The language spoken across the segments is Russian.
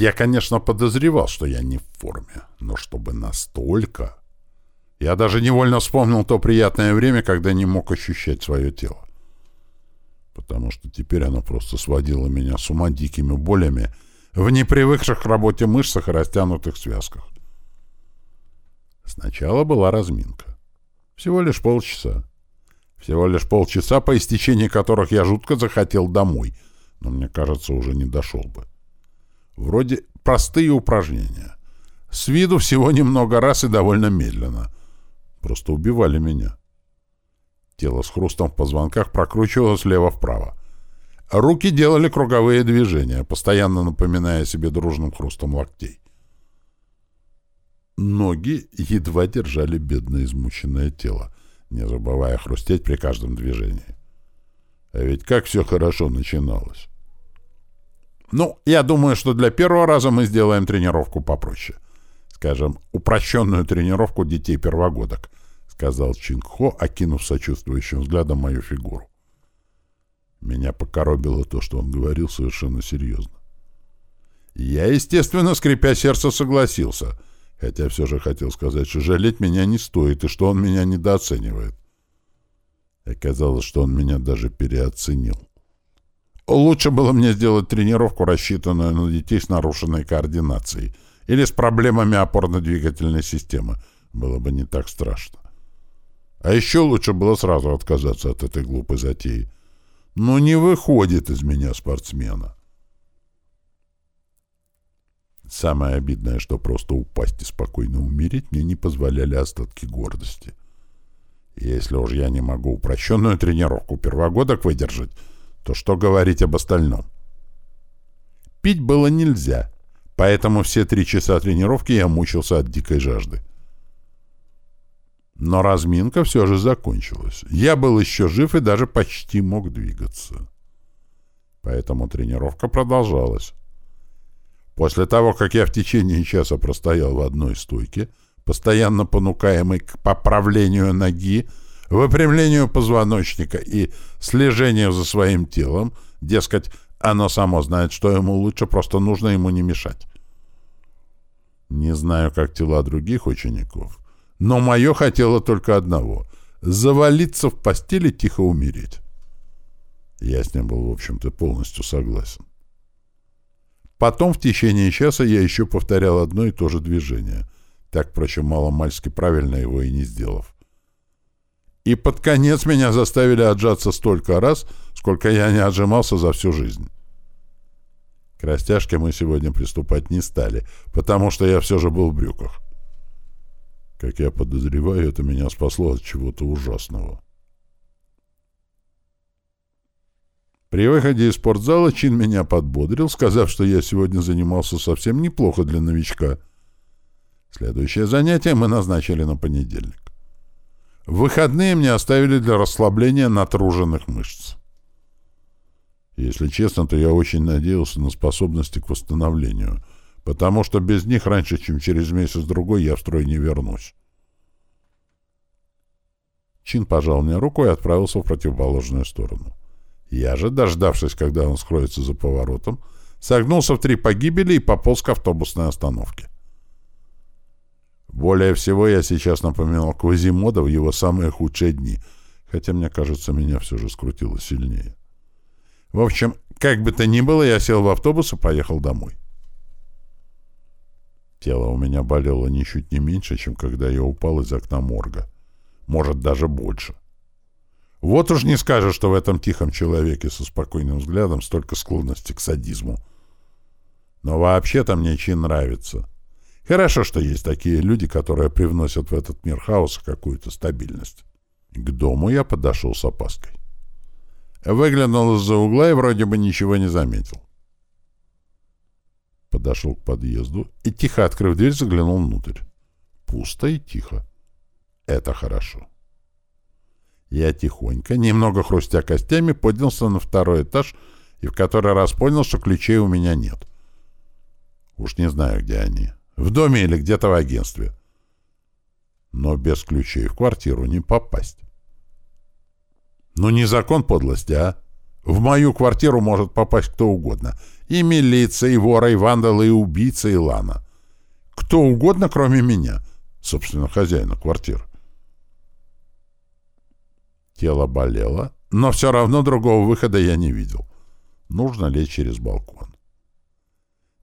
Я, конечно, подозревал, что я не в форме, но чтобы настолько... Я даже невольно вспомнил то приятное время, когда не мог ощущать свое тело. Потому что теперь оно просто сводило меня с ума дикими болями в непривыкших к работе мышцах и растянутых связках. Сначала была разминка. Всего лишь полчаса. Всего лишь полчаса, по истечении которых я жутко захотел домой, но мне кажется, уже не дошел бы. Вроде простые упражнения. С виду всего немного раз и довольно медленно. Просто убивали меня. Тело с хрустом в позвонках прокручивалось влево-вправо. Руки делали круговые движения, постоянно напоминая себе дружным хрустом локтей. Ноги едва держали бедное измученное тело, не забывая хрустеть при каждом движении. А ведь как все хорошо начиналось. Ну, я думаю, что для первого раза мы сделаем тренировку попроще. Скажем, упрощенную тренировку детей первогодок, сказал Чингхо, окинув сочувствующим взглядом мою фигуру. Меня покоробило то, что он говорил совершенно серьезно. Я, естественно, скрипя сердце, согласился, хотя все же хотел сказать, что жалеть меня не стоит и что он меня недооценивает. Оказалось, что он меня даже переоценил. Лучше было мне сделать тренировку, рассчитанную на детей с нарушенной координацией или с проблемами опорно-двигательной системы. Было бы не так страшно. А еще лучше было сразу отказаться от этой глупой затеи. Но не выходит из меня спортсмена. Самое обидное, что просто упасть и спокойно умереть мне не позволяли остатки гордости. если уж я не могу упрощенную тренировку первогодок выдержать, то что говорить об остальном? Пить было нельзя, поэтому все три часа тренировки я мучился от дикой жажды. Но разминка все же закончилась. Я был еще жив и даже почти мог двигаться. Поэтому тренировка продолжалась. После того, как я в течение часа простоял в одной стойке, постоянно понукаемый к поправлению ноги, выпрямлению позвоночника и слежению за своим телом, дескать, оно само знает, что ему лучше, просто нужно ему не мешать. Не знаю, как тела других учеников, но мое хотело только одного — завалиться в постели тихо умереть. Я с ним был, в общем-то, полностью согласен. Потом в течение часа я еще повторял одно и то же движение, так, впрочем, мало-мальски правильно его и не сделав. И под конец меня заставили отжаться столько раз, сколько я не отжимался за всю жизнь. К растяжке мы сегодня приступать не стали, потому что я все же был в брюках. Как я подозреваю, это меня спасло от чего-то ужасного. При выходе из спортзала Чин меня подбодрил, сказав, что я сегодня занимался совсем неплохо для новичка. Следующее занятие мы назначили на понедельник. Выходные мне оставили для расслабления натруженных мышц. Если честно, то я очень надеялся на способности к восстановлению, потому что без них раньше, чем через месяц-другой, я в строй не вернусь. Чин пожал мне руку и отправился в противоположную сторону. Я же, дождавшись, когда он скроется за поворотом, согнулся в три погибели и пополз к автобусной остановке. Более всего я сейчас напоминал Квазимода в его самые худшие дни, хотя, мне кажется, меня все же скрутило сильнее. В общем, как бы то ни было, я сел в автобус и поехал домой. Тело у меня болело ничуть не меньше, чем когда я упал из окна морга. Может, даже больше. Вот уж не скажешь, что в этом тихом человеке со спокойным взглядом столько склонности к садизму. Но вообще-то мне чин нравится. Хорошо, что есть такие люди, которые привносят в этот мир хаоса какую-то стабильность. К дому я подошел с опаской. Выглянул из-за угла и вроде бы ничего не заметил. Подошел к подъезду и, тихо открыв дверь, заглянул внутрь. Пусто и тихо. Это хорошо. Я тихонько, немного хрустя костями, поднялся на второй этаж и в который раз понял, что ключей у меня нет. Уж не знаю, где они. В доме или где-то в агентстве. Но без ключей в квартиру не попасть. Ну, не закон подлости, а? В мою квартиру может попасть кто угодно. И милиция, и вора, и вандалы, и убийца, и лана. Кто угодно, кроме меня, собственно, хозяина квартиры. Тело болело, но все равно другого выхода я не видел. Нужно лечь через балкон.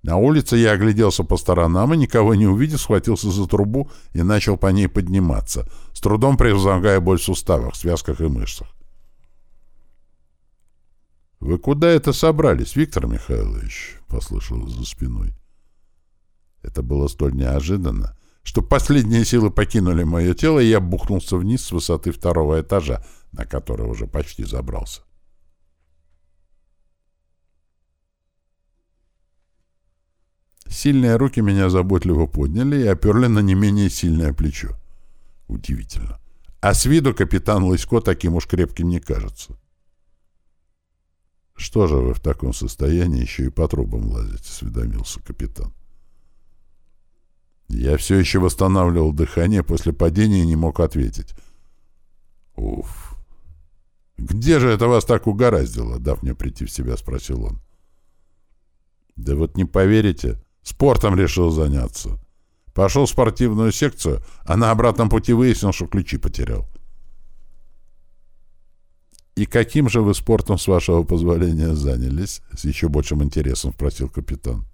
На улице я огляделся по сторонам и, никого не увидев, схватился за трубу и начал по ней подниматься, с трудом превозмогая боль в суставах, связках и мышцах. «Вы куда это собрались, Виктор Михайлович?» — послышалось за спиной. Это было столь неожиданно, что последние силы покинули мое тело, и я бухнулся вниз с высоты второго этажа, на который уже почти забрался. Сильные руки меня заботливо подняли и оперли на не менее сильное плечо. Удивительно. А с виду капитан Лысько таким уж крепким не кажется. «Что же вы в таком состоянии еще и по трубам лазите?» — осведомился капитан. Я все еще восстанавливал дыхание после падения и не мог ответить. «Уф! Где же это вас так угораздило?» — дав мне прийти в себя, спросил он. «Да вот не поверите, спортом решил заняться. Пошел в спортивную секцию, а на обратном пути выяснил, что ключи потерял». «И каким же вы спортом, с вашего позволения, занялись?» — с еще большим интересом спросил капитан.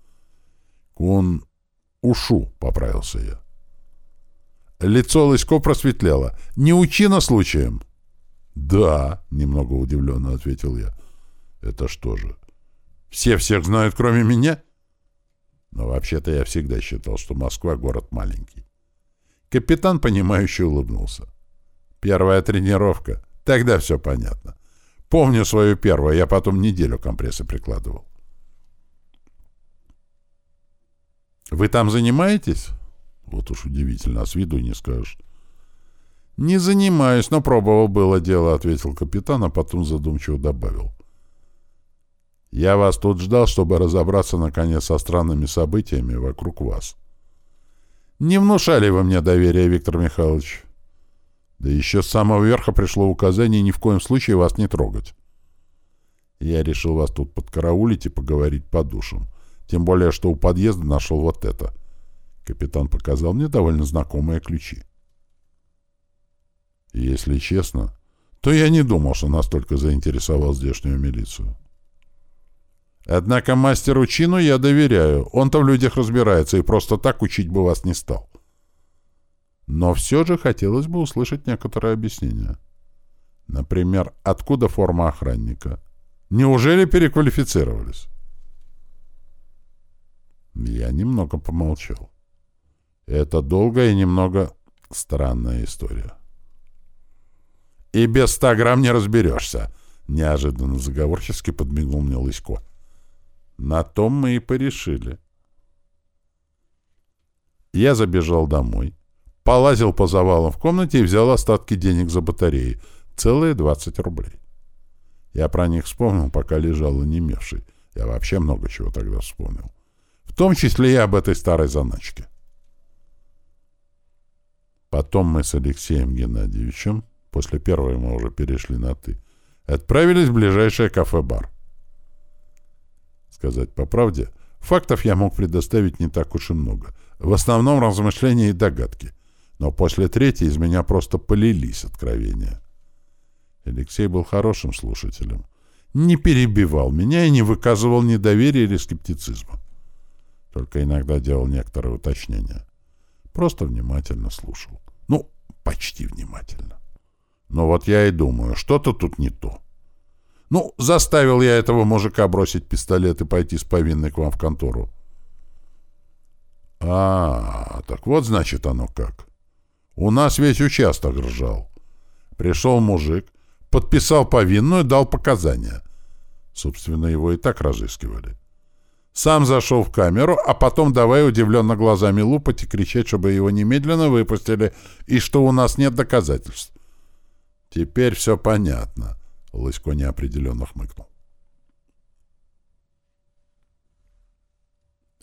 «Кун ушу», — поправился я. Лицо Лысько просветлело. «Не учи на случаем?» «Да», — немного удивленно ответил я. «Это что же? Все всех знают, кроме меня?» Но вообще-то я всегда считал, что Москва — город маленький. Капитан, понимающе улыбнулся. «Первая тренировка. Тогда все понятно. Помню свою первую, я потом неделю компрессы прикладывал. «Вы там занимаетесь?» Вот уж удивительно, а с виду не скажешь. «Не занимаюсь, но пробовал было дело», — ответил капитан, а потом задумчиво добавил. «Я вас тут ждал, чтобы разобраться, наконец, со странными событиями вокруг вас. Не внушали вы мне доверия, Виктор Михайлович?» Да еще с самого верха пришло указание ни в коем случае вас не трогать. Я решил вас тут подкараулить и поговорить по душам. Тем более, что у подъезда нашел вот это. Капитан показал мне довольно знакомые ключи. Если честно, то я не думал, что настолько заинтересовал здешнюю милицию. Однако мастеру Чину я доверяю. Он-то в людях разбирается и просто так учить бы вас не стал. Но все же хотелось бы услышать некоторое объяснение. Например, откуда форма охранника? Неужели переквалифицировались? Я немного помолчал. Это долгая и немного странная история. «И без ста грамм не разберешься», — неожиданно заговорчески подмигнул мне Лысько. На том мы и порешили. Я забежал домой, Полазил по завалам в комнате и взял остатки денег за батареи. Целые 20 рублей. Я про них вспомнил, пока лежал онемевший. Я вообще много чего тогда вспомнил. В том числе и об этой старой заначке. Потом мы с Алексеем Геннадьевичем, после первой мы уже перешли на «ты», отправились в ближайшее кафе-бар. Сказать по правде, фактов я мог предоставить не так уж и много. В основном размышления и догадки — но после третьей из меня просто полились откровения. Алексей был хорошим слушателем. Не перебивал меня и не выказывал недоверия или скептицизма. Только иногда делал некоторые уточнения. Просто внимательно слушал. Ну, почти внимательно. Но вот я и думаю, что-то тут не то. Ну, заставил я этого мужика бросить пистолет и пойти с повинной к вам в контору. А, так вот значит оно как. У нас весь участок ржал. Пришел мужик, подписал повинную, дал показания. Собственно, его и так разыскивали. Сам зашел в камеру, а потом давай удивленно глазами лупать и кричать, чтобы его немедленно выпустили, и что у нас нет доказательств. Теперь все понятно. Лысько неопределенно хмыкнул.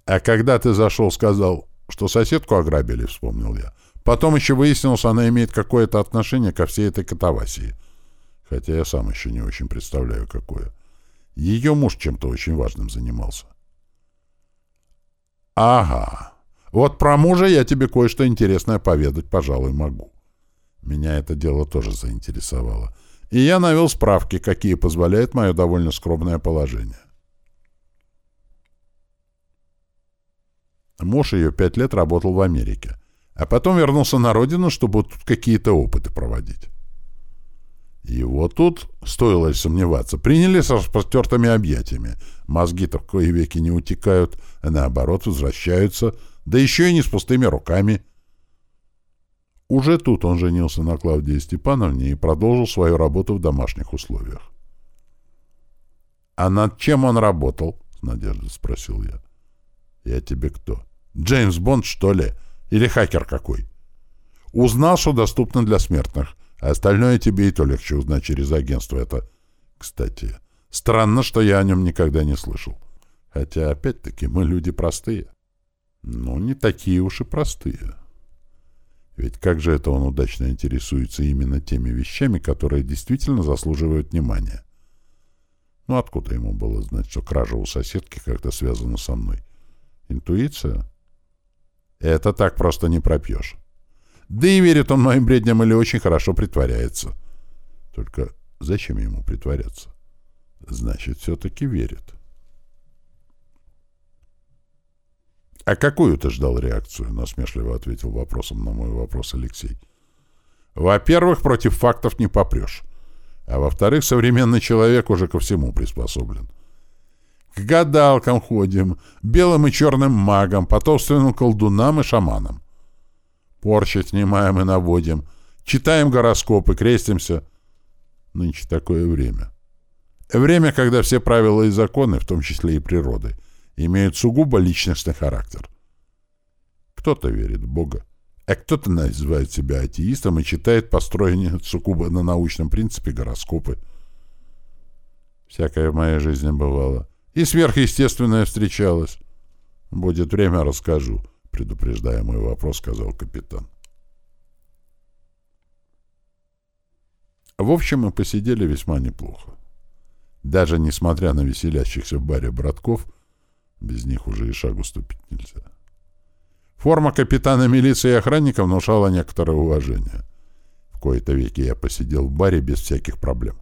А когда ты зашел, сказал, что соседку ограбили, вспомнил я. Потом еще выяснилось, она имеет какое-то отношение ко всей этой катавасии. Хотя я сам еще не очень представляю, какое. Ее муж чем-то очень важным занимался. Ага. Вот про мужа я тебе кое-что интересное поведать, пожалуй, могу. Меня это дело тоже заинтересовало. И я навел справки, какие позволяет мое довольно скромное положение. Муж ее пять лет работал в Америке, а потом вернулся на родину, чтобы тут какие-то опыты проводить. Его тут, стоило ли сомневаться, приняли с распростертыми объятиями. Мозги-то в кои веки не утекают, а наоборот возвращаются, да еще и не с пустыми руками. Уже тут он женился на Клавдии Степановне и продолжил свою работу в домашних условиях. «А над чем он работал?» — с надеждой спросил я. «Я тебе кто? Джеймс Бонд, что ли? Или хакер какой?» «Узнал, что доступно для смертных, а остальное тебе и то легче узнать через агентство. Это, кстати, странно, что я о нем никогда не слышал. Хотя, опять-таки, мы люди простые». «Ну, не такие уж и простые». Ведь как же это он удачно интересуется именно теми вещами, которые действительно заслуживают внимания? Ну, откуда ему было знать, что кража у соседки как-то связана со мной? Интуиция? Это так просто не пропьешь. Да и верит он моим бредням или очень хорошо притворяется. Только зачем ему притворяться? Значит, все-таки верит. «А какую ты ждал реакцию?» — насмешливо ответил вопросом на мой вопрос Алексей. «Во-первых, против фактов не попрешь. А во-вторых, современный человек уже ко всему приспособлен. К гадалкам ходим, белым и черным магам, потомственным колдунам и шаманам. Порчи снимаем и наводим, читаем гороскопы, крестимся. Нынче такое время. Время, когда все правила и законы, в том числе и природы — имеют сугубо личностный характер. Кто-то верит в Бога, а кто-то называет себя атеистом и читает построенные сугубо на научном принципе гороскопы. Всякое в моей жизни бывало. И сверхъестественное встречалось. Будет время, расскажу, предупреждая мой вопрос, сказал капитан. В общем, мы посидели весьма неплохо. Даже несмотря на веселящихся в баре братков, без них уже и шагу ступить нельзя. Форма капитана милиции и охранника внушала некоторое уважение. В кои-то веки я посидел в баре без всяких проблем.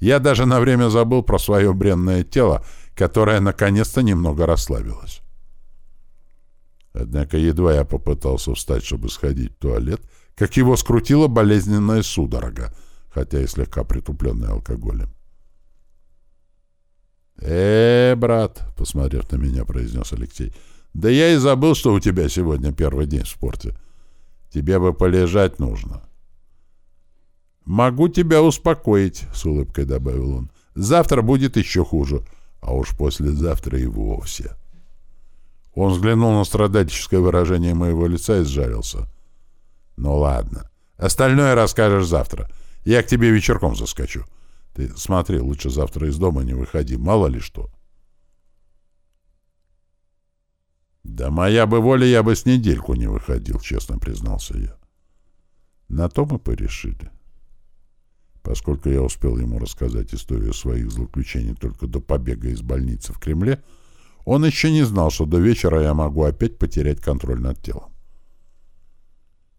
Я даже на время забыл про свое бренное тело, которое наконец-то немного расслабилось. Однако едва я попытался встать, чтобы сходить в туалет, как его скрутила болезненная судорога, хотя и слегка притупленная алкоголем. «Э, брат», — посмотрев на меня, произнес Алексей, — «да я и забыл, что у тебя сегодня первый день в спорте. Тебе бы полежать нужно». «Могу тебя успокоить», — с улыбкой добавил он. «Завтра будет еще хуже, а уж послезавтра и вовсе». Он взглянул на страдальческое выражение моего лица и сжалился. «Ну ладно. Остальное расскажешь завтра. Я к тебе вечерком заскочу. Ты смотри, лучше завтра из дома не выходи, мало ли что. Да моя бы воля, я бы с недельку не выходил, честно признался я. На то мы порешили. Поскольку я успел ему рассказать историю своих злоключений только до побега из больницы в Кремле, он еще не знал, что до вечера я могу опять потерять контроль над телом.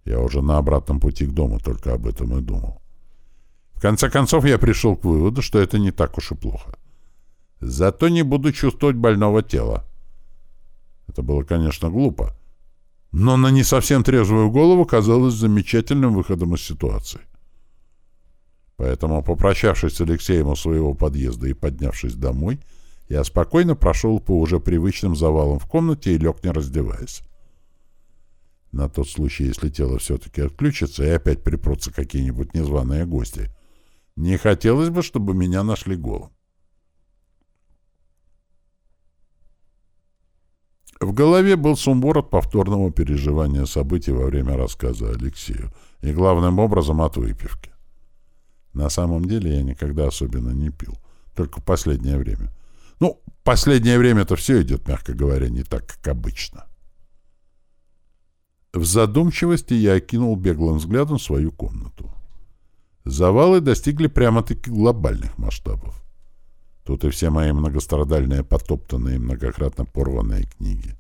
Я уже на обратном пути к дому только об этом и думал. Конце концов, я пришел к выводу, что это не так уж и плохо. Зато не буду чувствовать больного тела. Это было, конечно, глупо. Но на не совсем трезвую голову казалось замечательным выходом из ситуации. Поэтому, попрощавшись с Алексеем у своего подъезда и поднявшись домой, я спокойно прошел по уже привычным завалам в комнате и лег, не раздеваясь. На тот случай, если тело все-таки отключится и опять припрутся какие-нибудь незваные гости — не хотелось бы, чтобы меня нашли голым. В голове был сумбур от повторного переживания событий во время рассказа Алексею, и главным образом от выпивки. На самом деле я никогда особенно не пил, только в последнее время. Ну, последнее время-то все идет, мягко говоря, не так, как обычно. В задумчивости я окинул беглым взглядом свою комнату. Завалы достигли прямо-таки глобальных масштабов. Тут и все мои многострадальные, потоптанные многократно порванные книги.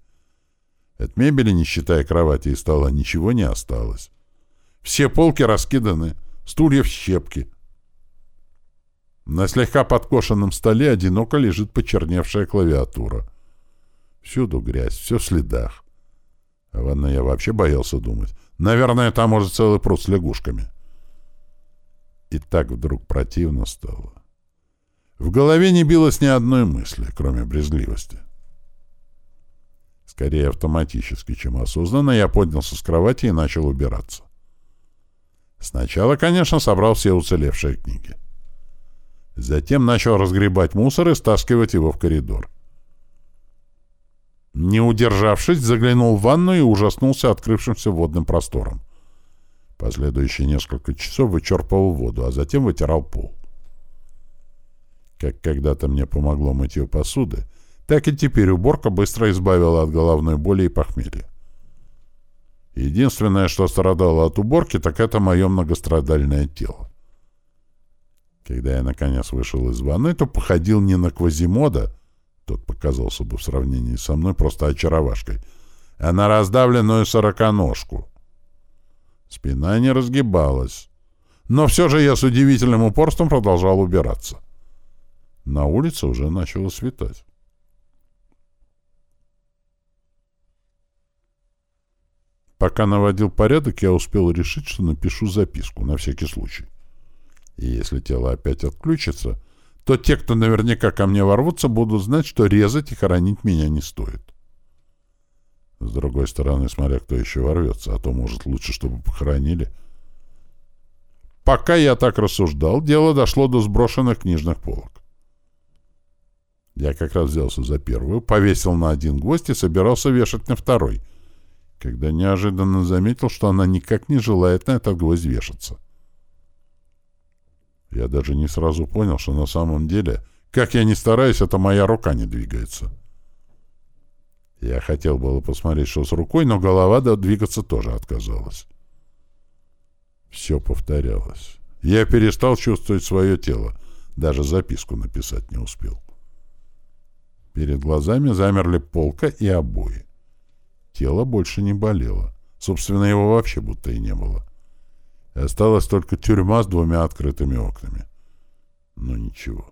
От мебели, не считая кровати и стола, ничего не осталось. Все полки раскиданы, стулья в щепки. На слегка подкошенном столе одиноко лежит почерневшая клавиатура. Всюду грязь, все в следах. А ванной я вообще боялся думать. Наверное, там может целый пруд с лягушками. И так вдруг противно стало. В голове не билось ни одной мысли, кроме брезгливости. Скорее автоматически, чем осознанно, я поднялся с кровати и начал убираться. Сначала, конечно, собрал все уцелевшие книги. Затем начал разгребать мусор и стаскивать его в коридор. Не удержавшись, заглянул в ванну и ужаснулся открывшимся водным простором. Последующие несколько часов вычерпывал воду, а затем вытирал пол. Как когда-то мне помогло мытье посуды, так и теперь уборка быстро избавила от головной боли и похмелья. Единственное, что страдало от уборки, так это мое многострадальное тело. Когда я, наконец, вышел из ванны, то походил не на Квазимода, тот показался бы в сравнении со мной просто очаровашкой, а на раздавленную сороконожку. Спина не разгибалась. Но все же я с удивительным упорством продолжал убираться. На улице уже начало светать. Пока наводил порядок, я успел решить, что напишу записку, на всякий случай. И если тело опять отключится, то те, кто наверняка ко мне ворвутся, будут знать, что резать и хоронить меня не стоит. С другой стороны, смотря кто еще ворвется, а то, может, лучше, чтобы похоронили. Пока я так рассуждал, дело дошло до сброшенных книжных полок. Я как раз взялся за первую, повесил на один гвоздь и собирался вешать на второй — когда неожиданно заметил, что она никак не желает на этот гвоздь вешаться. Я даже не сразу понял, что на самом деле, как я ни стараюсь, это моя рука не двигается. Я хотел было посмотреть, что с рукой, но голова двигаться тоже отказалась. Все повторялось. Я перестал чувствовать свое тело. Даже записку написать не успел. Перед глазами замерли полка и обои. Тело больше не болело. Собственно, его вообще будто и не было. Осталась только тюрьма с двумя открытыми окнами. Но ничего.